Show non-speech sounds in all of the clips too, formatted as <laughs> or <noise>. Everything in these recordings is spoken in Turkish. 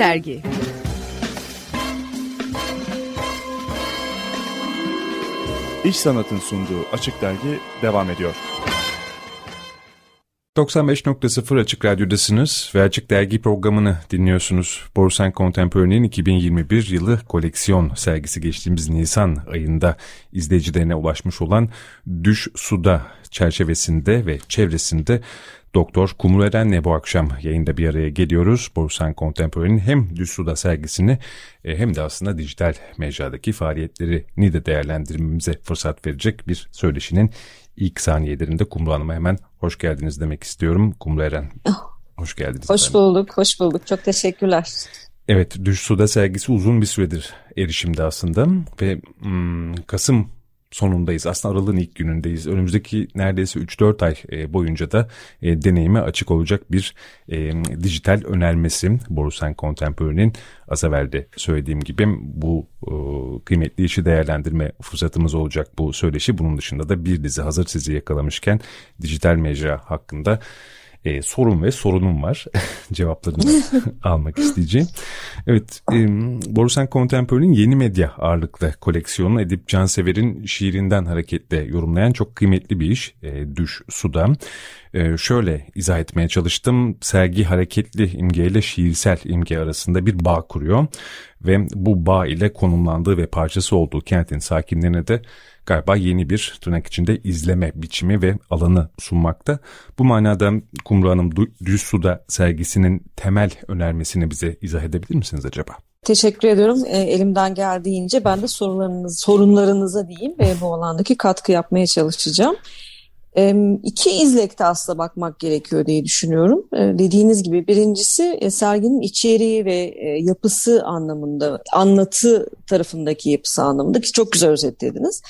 Dergi İş Sanat'ın sunduğu Açık Dergi devam ediyor. 95.0 Açık Radyo'dasınız ve Açık Dergi programını dinliyorsunuz. Borsan Contemporary'nin 2021 yılı koleksiyon sergisi geçtiğimiz Nisan ayında izleyicilerine ulaşmış olan Düş Suda çerçevesinde ve çevresinde Doktor Kumru Eren'le bu akşam yayında bir araya geliyoruz. Borsan Contemporary'nin hem Düş Suda sergisini e, hem de aslında dijital mecradaki faaliyetlerini de değerlendirmemize fırsat verecek bir söyleşinin ilk saniyelerinde Kumru Hanım'a hemen hoş geldiniz demek istiyorum. Kumru Eren, oh. hoş geldiniz. Hoş efendim. bulduk, hoş bulduk. Çok teşekkürler. Evet, Düş Suda sergisi uzun bir süredir erişimde aslında ve hmm, Kasım sonundayız. Aslında aralığın ilk günündeyiz. Önümüzdeki neredeyse 3-4 ay e, boyunca da e, deneyime açık olacak bir e, dijital önermesi. Borusan Contemporary'nin az evvel de söylediğim gibi bu kıymetli işi değerlendirme fırsatımız olacak bu söyleşi. Bunun dışında da bir dizi hazır sizi yakalamışken dijital mecra hakkında e, sorun ve sorunum var. <laughs> Cevaplarını <laughs> almak isteyeceğim. Evet, e, Borusan Contemporary'nin yeni medya ağırlıklı koleksiyonu Edip Cansever'in şiirinden hareketle yorumlayan çok kıymetli bir iş. E, Düş Suda. E, şöyle izah etmeye çalıştım. Sergi hareketli imge ile şiirsel imge arasında bir bağ kuruyor. Ve bu bağ ile konumlandığı ve parçası olduğu kentin sakinlerine de galiba yeni bir tırnak içinde izleme biçimi ve alanı sunmakta. Bu manada Kumru Hanım Düz Suda sergisinin temel önermesini bize izah edebilir misiniz acaba? Teşekkür ediyorum. E, elimden geldiğince ben de sorularınız, sorunlarınıza diyeyim ve bu alandaki katkı yapmaya çalışacağım. İki izlekte aslında bakmak gerekiyor diye düşünüyorum. E, dediğiniz gibi birincisi e, serginin içeriği ve e, yapısı anlamında, anlatı tarafındaki yapısı anlamında ki çok güzel özetlediniz.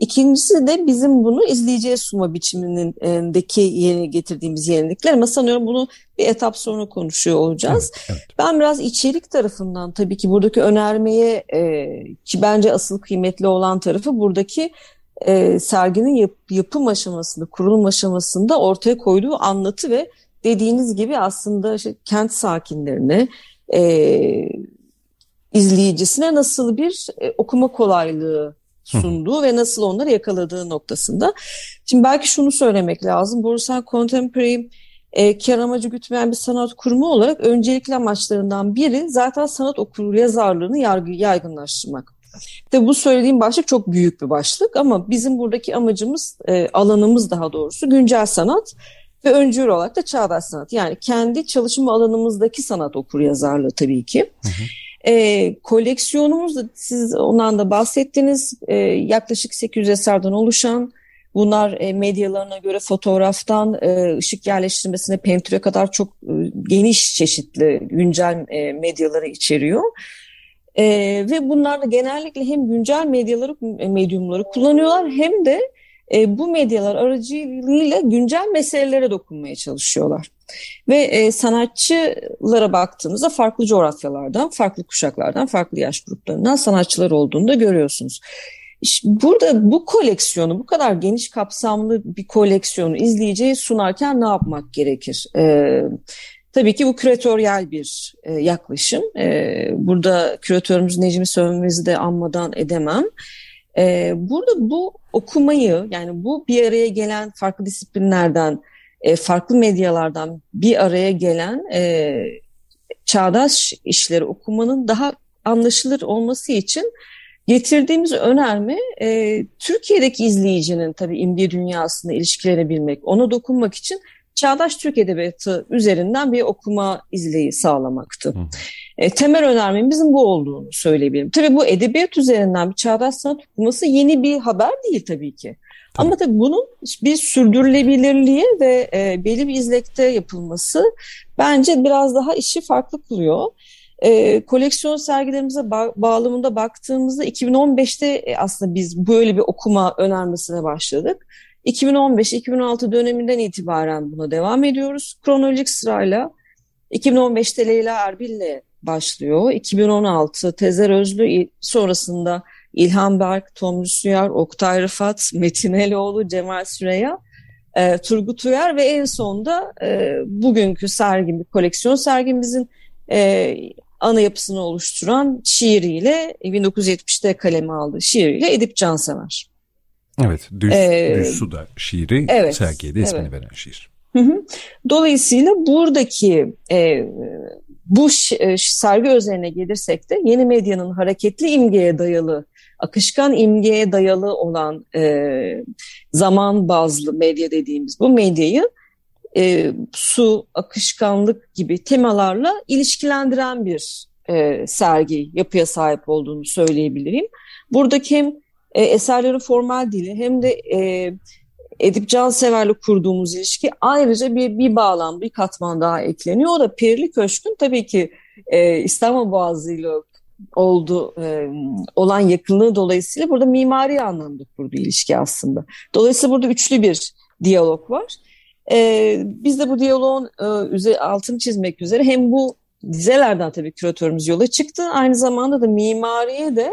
İkincisi de bizim bunu izleyiciye sunma biçimindeki yeni getirdiğimiz yenilikler ama sanıyorum bunu bir etap sonra konuşuyor olacağız. Evet, evet. Ben biraz içerik tarafından tabii ki buradaki önermeye e, ki bence asıl kıymetli olan tarafı buradaki e, serginin yap, yapım aşamasında, kurulum aşamasında ortaya koyduğu anlatı ve dediğiniz gibi aslında işte kent sakinlerine, e, izleyicisine nasıl bir e, okuma kolaylığı sunduğu ve nasıl onları yakaladığı noktasında. Şimdi belki şunu söylemek lazım. Borusan Contemporary e, kar amacı gütmeyen bir sanat kurumu olarak öncelikli amaçlarından biri zaten sanat okur yazarlığını yargı, yaygınlaştırmak. Tabi bu söylediğim başlık çok büyük bir başlık ama bizim buradaki amacımız, e, alanımız daha doğrusu güncel sanat ve öncül olarak da çağdaş sanat. Yani kendi çalışma alanımızdaki sanat okur yazarlığı tabii ki. Hı hı. E, koleksiyonumuz da siz ondan da bahsettiniz. E, yaklaşık 800 eserden oluşan bunlar e, medyalarına göre fotoğraftan e, ışık yerleştirmesine pentüre kadar çok e, geniş çeşitli güncel e, medyaları içeriyor. E, ve bunlar da genellikle hem güncel medyaları medyumları kullanıyorlar hem de e, bu medyalar aracılığıyla güncel meselelere dokunmaya çalışıyorlar. Ve e, sanatçılara baktığımızda farklı coğrafyalardan, farklı kuşaklardan, farklı yaş gruplarından sanatçılar olduğunu da görüyorsunuz. Burada bu koleksiyonu, bu kadar geniş kapsamlı bir koleksiyonu izleyiciye sunarken ne yapmak gerekir? Ee, tabii ki bu küratöryel bir e, yaklaşım. Ee, burada küratörümüz Necmi Sönmez'i de anmadan edemem. Ee, burada bu okumayı, yani bu bir araya gelen farklı disiplinlerden, e, farklı medyalardan bir araya gelen e, çağdaş işleri okumanın daha anlaşılır olması için getirdiğimiz önerme e, Türkiye'deki izleyicinin tabii imdi dünyasında ilişkilenebilmek, ona dokunmak için çağdaş Türk Edebiyatı üzerinden bir okuma izleyi sağlamaktı. Hı. E, temel önermemizin bu olduğunu söyleyebilirim. Tabii bu edebiyat üzerinden bir çağdaş sanat okuması yeni bir haber değil tabii ki. Ama tabii bunun bir sürdürülebilirliği ve e, belli bir izlekte yapılması bence biraz daha işi farklı kılıyor. E, koleksiyon sergilerimize ba- bağlamında baktığımızda 2015'te e, aslında biz böyle bir okuma önermesine başladık. 2015-2016 döneminden itibaren buna devam ediyoruz. Kronolojik sırayla 2015'te Leyla Erbil'le başlıyor. 2016 Tezer Özlü sonrasında İlhan Berk, Tom Rüsüyer, Oktay Rıfat, Metin Eloğlu, Cemal Süreya, e, Turgut Uyar ve en sonunda e, bugünkü sergimiz, koleksiyon sergimizin e, ana yapısını oluşturan şiiriyle 1970'te kaleme aldığı şiiriyle Edip Cansever. Evet, Düz, ee, Düz Suda şiiri evet, sergiye de ismini evet. veren şiir. Dolayısıyla buradaki e, bu e, sergi özeline gelirsek de yeni medyanın hareketli imgeye dayalı, akışkan imgeye dayalı olan e, zaman bazlı medya dediğimiz bu medyayı e, su, akışkanlık gibi temalarla ilişkilendiren bir e, sergi yapıya sahip olduğunu söyleyebilirim. Buradaki hem e, eserlerin formal dili hem de e, Edip Cansever'le kurduğumuz ilişki ayrıca bir, bir bağlam, bir katman daha ekleniyor. O da Pirli Köşk'ün tabii ki e, İstanbul Boğazı ile oldu e, olan yakınlığı dolayısıyla burada mimari anlamda kurduğu ilişki aslında. Dolayısıyla burada üçlü bir diyalog var. E, biz de bu diyaloğun e, altını çizmek üzere hem bu dizelerden tabii küratörümüz yola çıktı. Aynı zamanda da mimariye de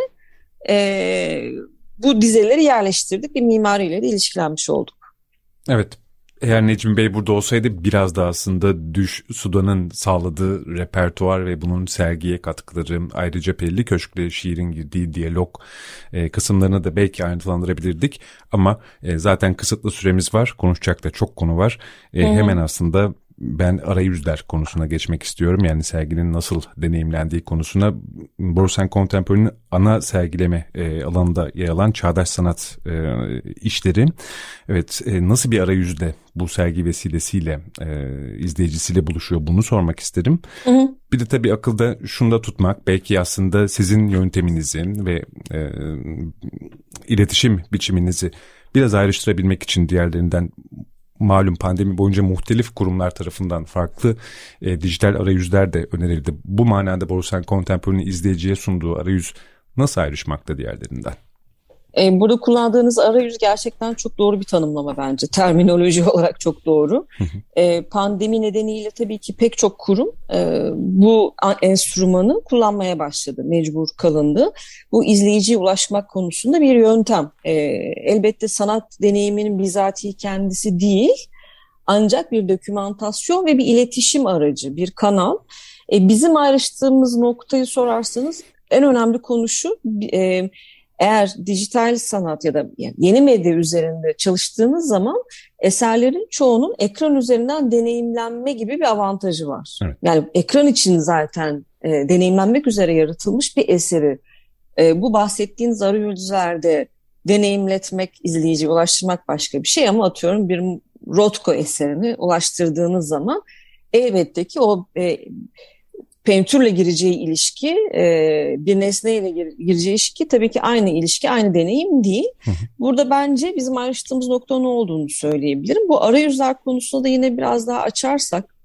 e, bu dizeleri yerleştirdik ve mimariyle de ilişkilenmiş olduk. Evet. Eğer Necmi Bey burada olsaydı biraz da aslında Düş Sudan'ın sağladığı repertuar ve bunun sergiye katkıları ayrıca Pelli Köşk'le şiirin girdiği diyalog e, kısımlarını da belki ayrıntılandırabilirdik. Ama e, zaten kısıtlı süremiz var. Konuşacak da çok konu var. E, hemen aslında ben arayüzler konusuna geçmek istiyorum. Yani serginin nasıl deneyimlendiği konusuna Borsen Contemporary'nin ana sergileme e, alanında yer alan çağdaş sanat e, işleri. Evet e, nasıl bir arayüzle bu sergi vesilesiyle e, izleyicisiyle buluşuyor bunu sormak isterim. Hı hı. Bir de tabii akılda şunu da tutmak belki aslında sizin yönteminizi ve e, iletişim biçiminizi biraz ayrıştırabilmek için diğerlerinden malum pandemi boyunca muhtelif kurumlar tarafından farklı e, dijital arayüzler de önerildi. Bu manada Borusan Contemporary'nin izleyiciye sunduğu arayüz nasıl ayrışmakta diğerlerinden? E, burada kullandığınız arayüz gerçekten çok doğru bir tanımlama bence. Terminoloji <laughs> olarak çok doğru. E, pandemi nedeniyle tabii ki pek çok kurum e, bu enstrümanı kullanmaya başladı. Mecbur kalındı. Bu izleyiciye ulaşmak konusunda bir yöntem. E, elbette sanat deneyiminin bizatihi kendisi değil. Ancak bir dokümantasyon ve bir iletişim aracı, bir kanal. E, bizim ayrıştığımız noktayı sorarsanız en önemli konu şu... E, eğer dijital sanat ya da yeni medya üzerinde çalıştığınız zaman eserlerin çoğunun ekran üzerinden deneyimlenme gibi bir avantajı var. Evet. Yani ekran için zaten e, deneyimlenmek üzere yaratılmış bir eseri e, bu bahsettiğiniz arayüzlerde deneyimletmek, izleyici ulaştırmak başka bir şey ama atıyorum bir Rothko eserini ulaştırdığınız zaman elbette ki o e, pentürle gireceği ilişki, e, bir nesneyle gireceği ilişki tabii ki aynı ilişki, aynı deneyim değil. Burada bence bizim ayrıştığımız nokta ne olduğunu söyleyebilirim. Bu arayüzler konusunda da yine biraz daha açarsak,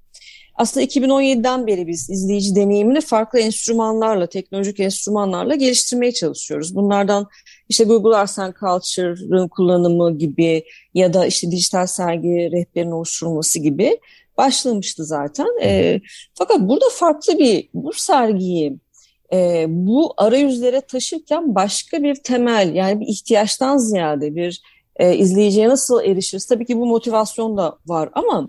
aslında 2017'den beri biz izleyici deneyimini farklı enstrümanlarla, teknolojik enstrümanlarla geliştirmeye çalışıyoruz. Bunlardan işte Google Arts and Culture'ın kullanımı gibi ya da işte dijital sergi rehberinin oluşturulması gibi başlamıştı zaten. E, fakat burada farklı bir bu sergiyi e, bu arayüzlere taşırken başka bir temel yani bir ihtiyaçtan ziyade bir e, izleyiciye nasıl erişiriz? Tabii ki bu motivasyon da var ama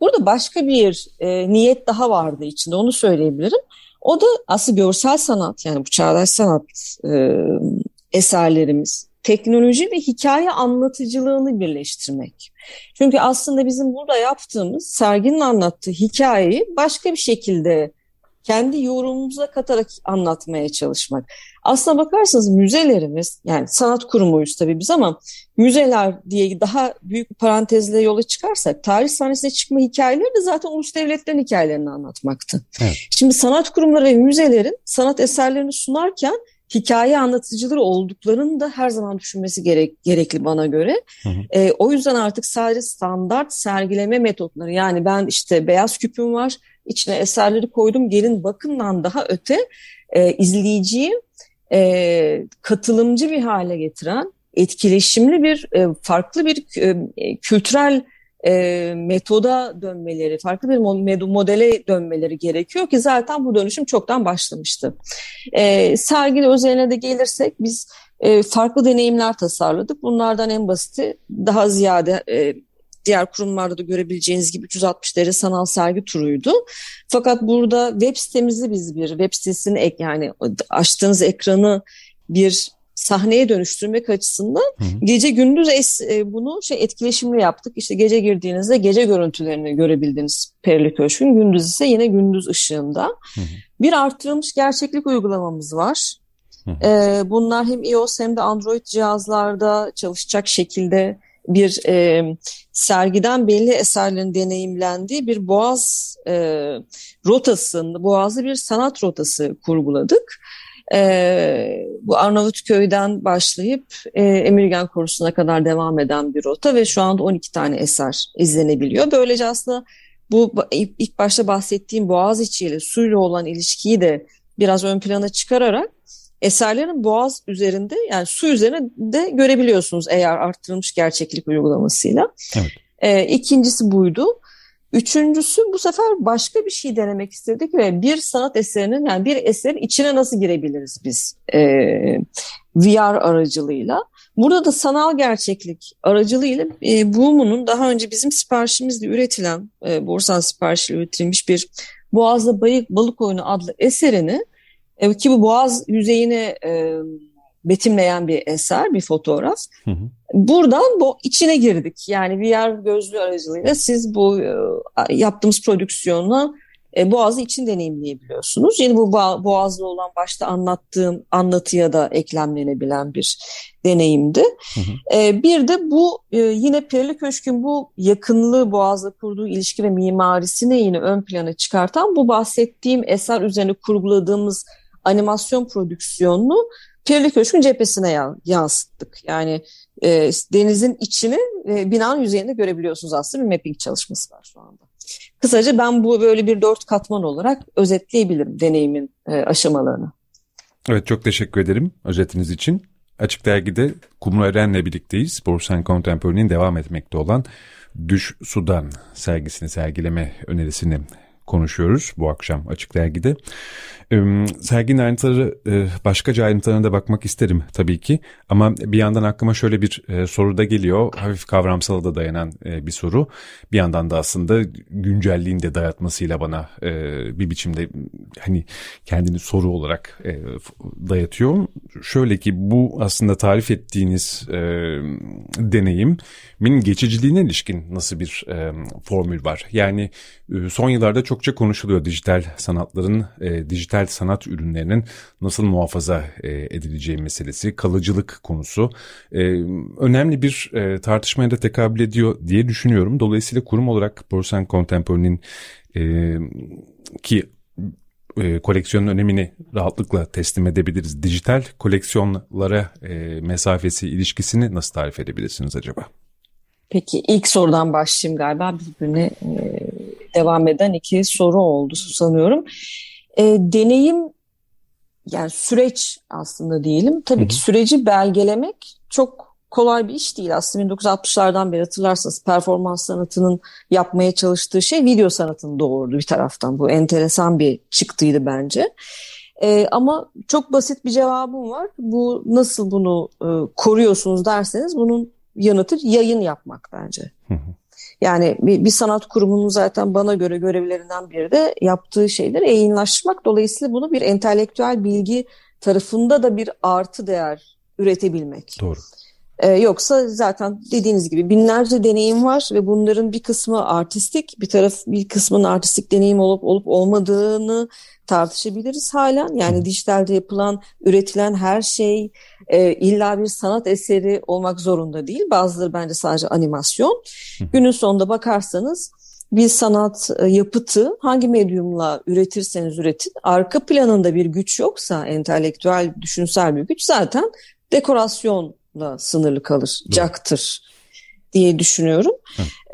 burada başka bir e, niyet daha vardı içinde onu söyleyebilirim. O da aslında görsel sanat yani bu çağdaş sanat e, eserlerimiz teknoloji ve hikaye anlatıcılığını birleştirmek. Çünkü aslında bizim burada yaptığımız serginin anlattığı hikayeyi başka bir şekilde kendi yorumumuza katarak anlatmaya çalışmak. Aslına bakarsanız müzelerimiz, yani sanat kurumuyuz tabii biz ama müzeler diye daha büyük bir parantezle yola çıkarsak tarih sahnesine çıkma hikayeleri de zaten ulus devletlerin hikayelerini anlatmaktı. Evet. Şimdi sanat kurumları ve müzelerin sanat eserlerini sunarken hikaye anlatıcıları olduklarını da her zaman düşünmesi gerek, gerekli bana göre. Hı hı. E, o yüzden artık sadece standart sergileme metotları yani ben işte beyaz küpüm var içine eserleri koydum gelin bakımdan daha öte e, izleyiciyi e, katılımcı bir hale getiren etkileşimli bir e, farklı bir e, kültürel e, metoda dönmeleri, farklı bir modele dönmeleri gerekiyor ki zaten bu dönüşüm çoktan başlamıştı. E, sergi özeline de gelirsek biz e, farklı deneyimler tasarladık. Bunlardan en basiti daha ziyade e, diğer kurumlarda da görebileceğiniz gibi 360 derece sanal sergi turuydu. Fakat burada web sitemizi biz bir web sitesini ek yani açtığınız ekranı bir sahneye dönüştürmek açısından hı hı. gece gündüz es, e, bunu şey etkileşimli yaptık. İşte gece girdiğinizde gece görüntülerini görebildiniz Perili Köşk'ün. Gündüz ise yine gündüz ışığında. Hı hı. Bir arttırılmış gerçeklik uygulamamız var. Hı hı. E, bunlar hem iOS hem de Android cihazlarda çalışacak şekilde bir e, sergiden belli eserlerin deneyimlendiği bir boğaz e, rotasında, boğazlı bir sanat rotası kurguladık. E, bu Arnavutköy'den başlayıp e, Emirgan Korusu'na kadar devam eden bir rota ve şu anda 12 tane eser izlenebiliyor. Böylece aslında bu ilk başta bahsettiğim boğaz içiyle suyla olan ilişkiyi de biraz ön plana çıkararak eserlerin boğaz üzerinde yani su üzerinde görebiliyorsunuz eğer arttırılmış gerçeklik uygulamasıyla. Evet. E, ikincisi buydu. Üçüncüsü bu sefer başka bir şey denemek istedik ve bir sanat eserinin yani bir eserin içine nasıl girebiliriz biz e, VR aracılığıyla. Burada da sanal gerçeklik aracılığıyla e, Boom'un daha önce bizim siparişimizle üretilen, e, Borsan siparişiyle üretilmiş bir Boğaz'da Bayık Balık Oyunu adlı eserini e, ki bu Boğaz yüzeyine e, betimleyen bir eser, bir fotoğraf. Hı hı. Buradan bu içine girdik. Yani VR gözlüğü aracılığıyla siz bu e, yaptığımız prodüksiyonla e, Boğaz'ı için deneyimleyebiliyorsunuz. Yeni bu Boğaz'da olan başta anlattığım anlatıya da eklemlenebilen bir deneyimdi. Hı hı. E, bir de bu yine Perili Köşk'ün bu yakınlığı Boğaz'la kurduğu ilişki ve mimarisini yine ön plana çıkartan bu bahsettiğim eser üzerine kurguladığımız animasyon prodüksiyonunu Pirli Köşk'ün cephesine yansıttık. Yani e, denizin içini e, binanın yüzeyinde görebiliyorsunuz aslında bir mapping çalışması var şu anda. Kısaca ben bu böyle bir dört katman olarak özetleyebilirim deneyimin e, aşamalarını. Evet çok teşekkür ederim özetiniz için. Açık Dergi'de Kumru Eren'le birlikteyiz. Borsan Contemporary'nin devam etmekte olan Düş Sudan sergisini sergileme önerisini konuşuyoruz bu akşam Açık Dergi'de. Serginin ayrıntıları e, başkaca ayrıntılarına da bakmak isterim tabii ki. Ama bir yandan aklıma şöyle bir e, soru da geliyor. Hafif kavramsala da dayanan e, bir soru. Bir yandan da aslında güncelliğin de dayatmasıyla bana bir biçimde hani kendini soru olarak dayatıyor. Şöyle ki bu aslında tarif ettiğiniz deneyimin geçiciliğine ilişkin nasıl bir formül var? Yani son yıllarda çokça konuşuluyor dijital sanatların, dijital dijital sanat ürünlerinin nasıl muhafaza e, edileceği meselesi, kalıcılık konusu e, önemli bir e, tartışmaya da tekabül ediyor diye düşünüyorum. Dolayısıyla kurum olarak Borsan Contemporary'nin ki koleksiyonun önemini rahatlıkla teslim edebiliriz. Dijital koleksiyonlara mesafesi, ilişkisini nasıl tarif edebilirsiniz acaba? Peki ilk sorudan başlayayım galiba birbirine devam eden iki soru oldu sanıyorum. E, deneyim yani süreç aslında diyelim. Tabii Hı-hı. ki süreci belgelemek çok kolay bir iş değil. Aslında 1960'lardan beri hatırlarsanız performans sanatının yapmaya çalıştığı şey video sanatını doğurdu bir taraftan. Bu enteresan bir çıktıydı bence. Ee, ama çok basit bir cevabım var. Bu nasıl bunu e, koruyorsunuz derseniz bunun yanıtı yayın yapmak bence. Hı hı. Yani bir, bir sanat kurumunun zaten bana göre görevlerinden biri de yaptığı şeyleri yayınlaşmak. Dolayısıyla bunu bir entelektüel bilgi tarafında da bir artı değer üretebilmek. Doğru. Ee, yoksa zaten dediğiniz gibi binlerce deneyim var ve bunların bir kısmı artistik, bir taraf bir kısmının artistik deneyim olup olup olmadığını tartışabiliriz halen. Yani dijitalde yapılan, üretilen her şey e, illa bir sanat eseri olmak zorunda değil. Bazıları bence sadece animasyon. Hı. Günün sonunda bakarsanız bir sanat e, yapıtı hangi medyumla üretirseniz üretin arka planında bir güç yoksa entelektüel düşünsel bir güç zaten dekorasyonla sınırlı kalır, Doğru. caktır diye düşünüyorum.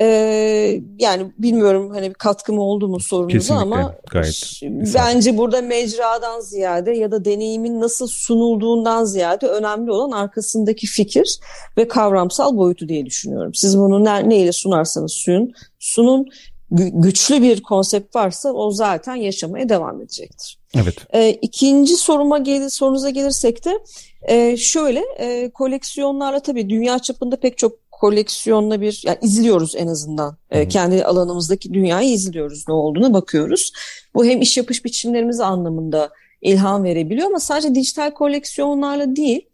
Ee, yani bilmiyorum hani bir katkım oldu mu sorunuza ama gayet bence burada mecradan ziyade ya da deneyimin nasıl sunulduğundan ziyade önemli olan arkasındaki fikir ve kavramsal boyutu diye düşünüyorum. Siz bunu ne, neyle sunarsanız suyun sunun güçlü bir konsept varsa o zaten yaşamaya devam edecektir. Evet. Ee, ikinci soruma gelir, sorunuza gelirsek de e, şöyle e, koleksiyonlarla tabii dünya çapında pek çok koleksiyonla bir yani izliyoruz en azından. E, kendi alanımızdaki dünyayı izliyoruz ne olduğuna bakıyoruz. Bu hem iş yapış biçimlerimiz anlamında ilham verebiliyor ama sadece dijital koleksiyonlarla değil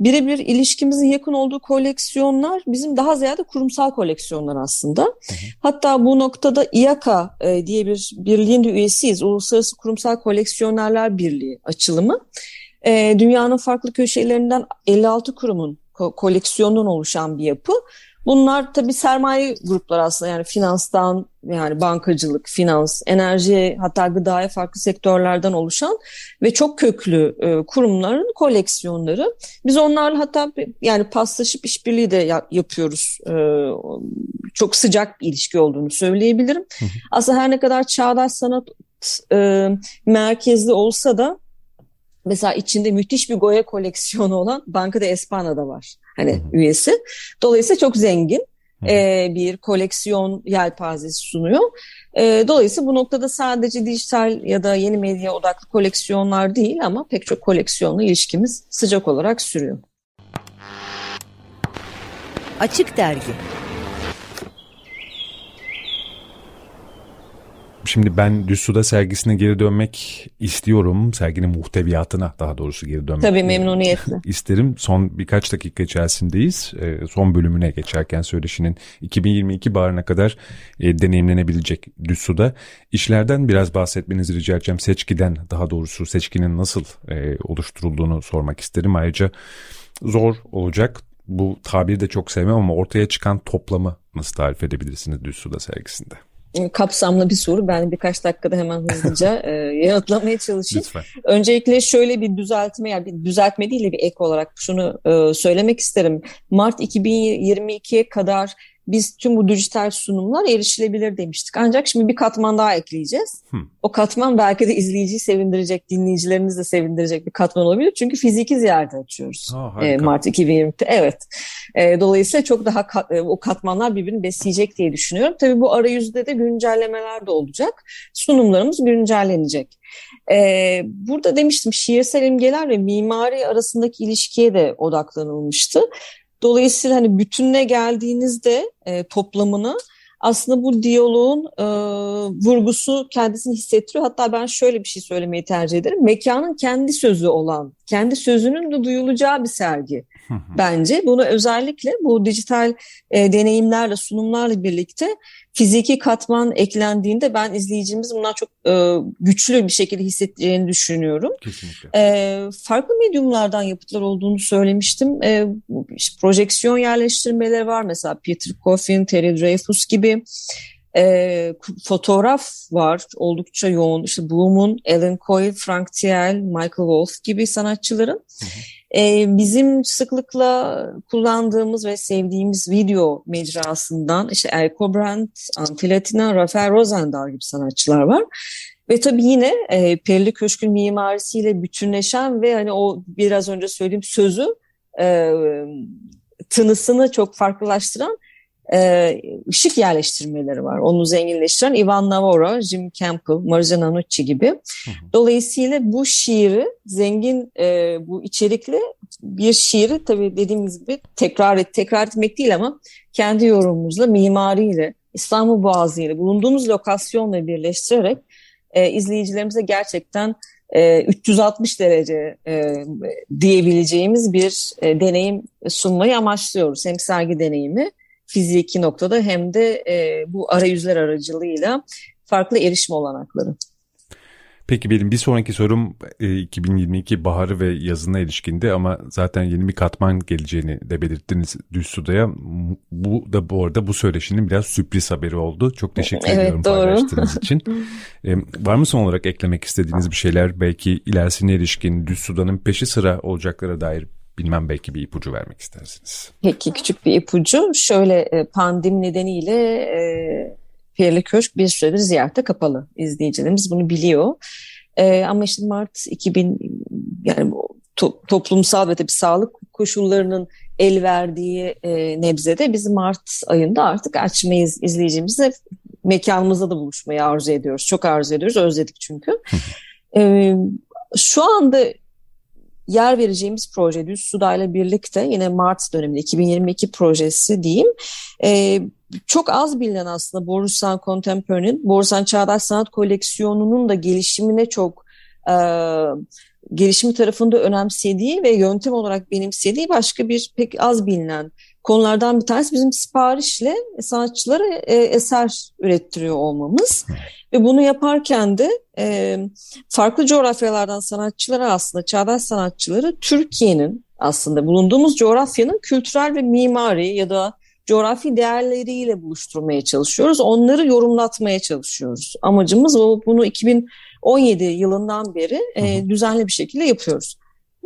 birebir ilişkimizin yakın olduğu koleksiyonlar bizim daha ziyade kurumsal koleksiyonlar aslında. Hı hı. Hatta bu noktada İAKA e, diye bir birliğin de üyesiyiz. Uluslararası Kurumsal Koleksiyonerler Birliği açılımı. E, dünyanın farklı köşelerinden 56 kurumun ko- koleksiyonundan oluşan bir yapı. Bunlar tabii sermaye grupları aslında yani finanstan yani bankacılık, finans, enerji hatta gıdaya farklı sektörlerden oluşan ve çok köklü e, kurumların koleksiyonları. Biz onlarla hatta yani paslaşıp işbirliği de ya, yapıyoruz. E, çok sıcak bir ilişki olduğunu söyleyebilirim. Hı hı. Aslında her ne kadar çağdaş sanat e, merkezli olsa da mesela içinde müthiş bir Goya koleksiyonu olan Banka de Espana'da var. Hani Hı-hı. üyesi. Dolayısıyla çok zengin e, bir koleksiyon yelpazesi sunuyor. E, dolayısıyla bu noktada sadece dijital ya da yeni medya odaklı koleksiyonlar değil ama pek çok koleksiyonla ilişkimiz sıcak olarak sürüyor. Açık Dergi Şimdi ben Düz Suda sergisine geri dönmek istiyorum. Serginin muhteviyatına daha doğrusu geri dönmek Tabii memnuniyetle. <laughs> isterim. Son birkaç dakika içerisindeyiz. E, son bölümüne geçerken söyleşinin 2022 baharına kadar e, deneyimlenebilecek Düz Suda. işlerden biraz bahsetmenizi rica edeceğim. Seçkiden daha doğrusu seçkinin nasıl e, oluşturulduğunu sormak isterim. Ayrıca zor olacak. Bu tabiri de çok sevmem ama ortaya çıkan toplamı nasıl tarif edebilirsiniz Düz Suda sergisinde? Kapsamlı bir soru. Ben birkaç dakikada hemen hızlıca <laughs> e, yanıtlamaya çalışayım. Lütfen. Öncelikle şöyle bir düzeltme, yani bir düzeltme değil de bir ek olarak şunu e, söylemek isterim. Mart 2022'ye kadar biz tüm bu dijital sunumlar erişilebilir demiştik. Ancak şimdi bir katman daha ekleyeceğiz. Hmm. O katman belki de izleyiciyi sevindirecek, dinleyicilerimizi de sevindirecek bir katman olabilir. Çünkü fiziki ziyarete açıyoruz oh, e, Mart 2020'de. Evet. E, dolayısıyla çok daha kat, e, o katmanlar birbirini besleyecek diye düşünüyorum. Tabii bu arayüzde de güncellemeler de olacak. Sunumlarımız güncellenecek. Ee, burada demiştim şiirsel imgeler ve mimari arasındaki ilişkiye de odaklanılmıştı. Dolayısıyla hani bütününe geldiğinizde e, toplamını aslında bu diyaloğun e, vurgusu kendisini hissettiriyor. Hatta ben şöyle bir şey söylemeyi tercih ederim. Mekanın kendi sözü olan, kendi sözünün de duyulacağı bir sergi bence. Bunu özellikle bu dijital e, deneyimlerle, sunumlarla birlikte fiziki katman eklendiğinde ben izleyicimiz bundan çok e, güçlü bir şekilde hissedeceğini düşünüyorum. Kesinlikle. E, farklı medyumlardan yapıtlar olduğunu söylemiştim. E, işte projeksiyon yerleştirmeleri var. Mesela Peter Coffin, Terry Dreyfus gibi. E, fotoğraf var oldukça yoğun. İşte Bloom'un, Alan Coyle, Frank Thiel, Michael Wolff gibi sanatçıların. Hı hı. E, bizim sıklıkla kullandığımız ve sevdiğimiz video mecrasından işte Elko Brandt, Antilatina, Rafael Rosendahl gibi sanatçılar var. Ve tabii yine e, Perili Köşk'ün mimarisiyle bütünleşen ve hani o biraz önce söylediğim sözü e, tınısını çok farklılaştıran e, ışık yerleştirmeleri var. Onu zenginleştiren Ivan Navarro, Jim Campbell, Marisa Nanucci gibi. Dolayısıyla bu şiiri zengin e, bu içerikli bir şiiri tabii dediğimiz gibi tekrar et, tekrar etmek değil ama kendi yorumumuzla, mimariyle, İstanbul Boğazı ile bulunduğumuz lokasyonla birleştirerek e, izleyicilerimize gerçekten e, 360 derece e, diyebileceğimiz bir e, deneyim sunmayı amaçlıyoruz. Hem sergi deneyimi fiziki noktada hem de e, bu arayüzler aracılığıyla farklı erişim olanakları. Peki benim bir sonraki sorum 2022 e, baharı ve yazına ilişkindi ama zaten yeni bir katman geleceğini de belirttiniz Düz Suda'ya. Bu da bu arada bu söyleşinin biraz sürpriz haberi oldu. Çok teşekkür evet, ediyorum doğru. paylaştığınız <laughs> için. ee, var mı son olarak eklemek istediğiniz bir şeyler? Belki ilerisine ilişkin Düz Suda'nın peşi sıra olacaklara dair bilmem belki bir ipucu vermek istersiniz. Peki küçük bir ipucu. Şöyle e, pandemi nedeniyle e, Perili Köşk bir süredir ziyarete kapalı. İzleyicilerimiz bunu biliyor. E, ama işte Mart 2000 yani to, toplumsal ve tabii sağlık koşullarının el verdiği e, nebzede biz Mart ayında artık açmayız izleyicimizle mekanımızda da buluşmayı arzu ediyoruz. Çok arzu ediyoruz. Özledik çünkü. e, şu anda yer vereceğimiz proje Düz Suda ile birlikte yine Mart döneminde 2022 projesi diyeyim. E, çok az bilinen aslında Borusan Contemporary'nin, Borusan Çağdaş Sanat Koleksiyonu'nun da gelişimine çok e, gelişimi tarafında önemsediği ve yöntem olarak benimsediği başka bir pek az bilinen konulardan bir tanesi bizim siparişle sanatçılara e, eser ürettiriyor olmamız. Ve bunu yaparken de e, farklı coğrafyalardan sanatçılara aslında çağdaş sanatçıları Türkiye'nin aslında bulunduğumuz coğrafyanın kültürel ve mimari ya da coğrafi değerleriyle buluşturmaya çalışıyoruz. Onları yorumlatmaya çalışıyoruz. Amacımız o. Bunu 2017 yılından beri e, düzenli bir şekilde yapıyoruz.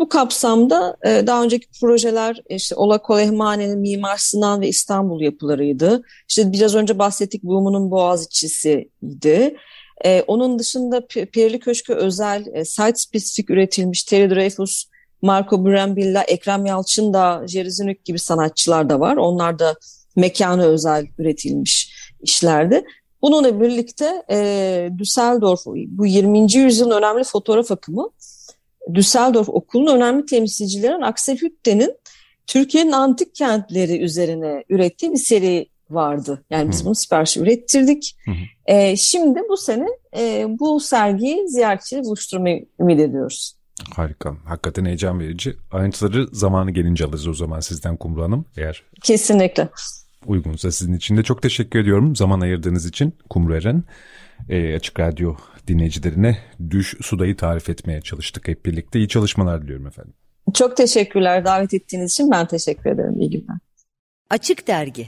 Bu kapsamda e, daha önceki projeler işte Ola Kolehmane'nin Mimar Sinan ve İstanbul yapılarıydı. İşte biraz önce bahsettik Bumu'nun Boğaziçi'siydi. E, onun dışında Perili Köşkü özel e, site spesifik üretilmiş Terry Dreyfus, Marco Brambilla, Ekrem Yalçın da, Jerry gibi sanatçılar da var. Onlar da mekanı özel üretilmiş işlerdi. Bununla birlikte e, Düsseldorf bu 20. yüzyılın önemli fotoğraf akımı Düsseldorf okulunun önemli temsilcilerin Axel Hütten'in Türkiye'nin antik kentleri üzerine ürettiği bir seri vardı. Yani biz bunu sipariş ürettirdik. E, şimdi bu sene e, bu sergiyi ziyaretçiyle buluşturmayı ümit ediyoruz. Harika. Hakikaten heyecan verici. Ayrıntıları zamanı gelince alırız o zaman sizden Kumru Hanım. Eğer Kesinlikle. Uygunsa sizin için de çok teşekkür ediyorum zaman ayırdığınız için Kumru Eren. E, Açık Radyo dinleyicilerine Düş Suda'yı tarif etmeye çalıştık hep birlikte. İyi çalışmalar diliyorum efendim. Çok teşekkürler davet ettiğiniz için ben teşekkür ederim. İyi günler. Açık Dergi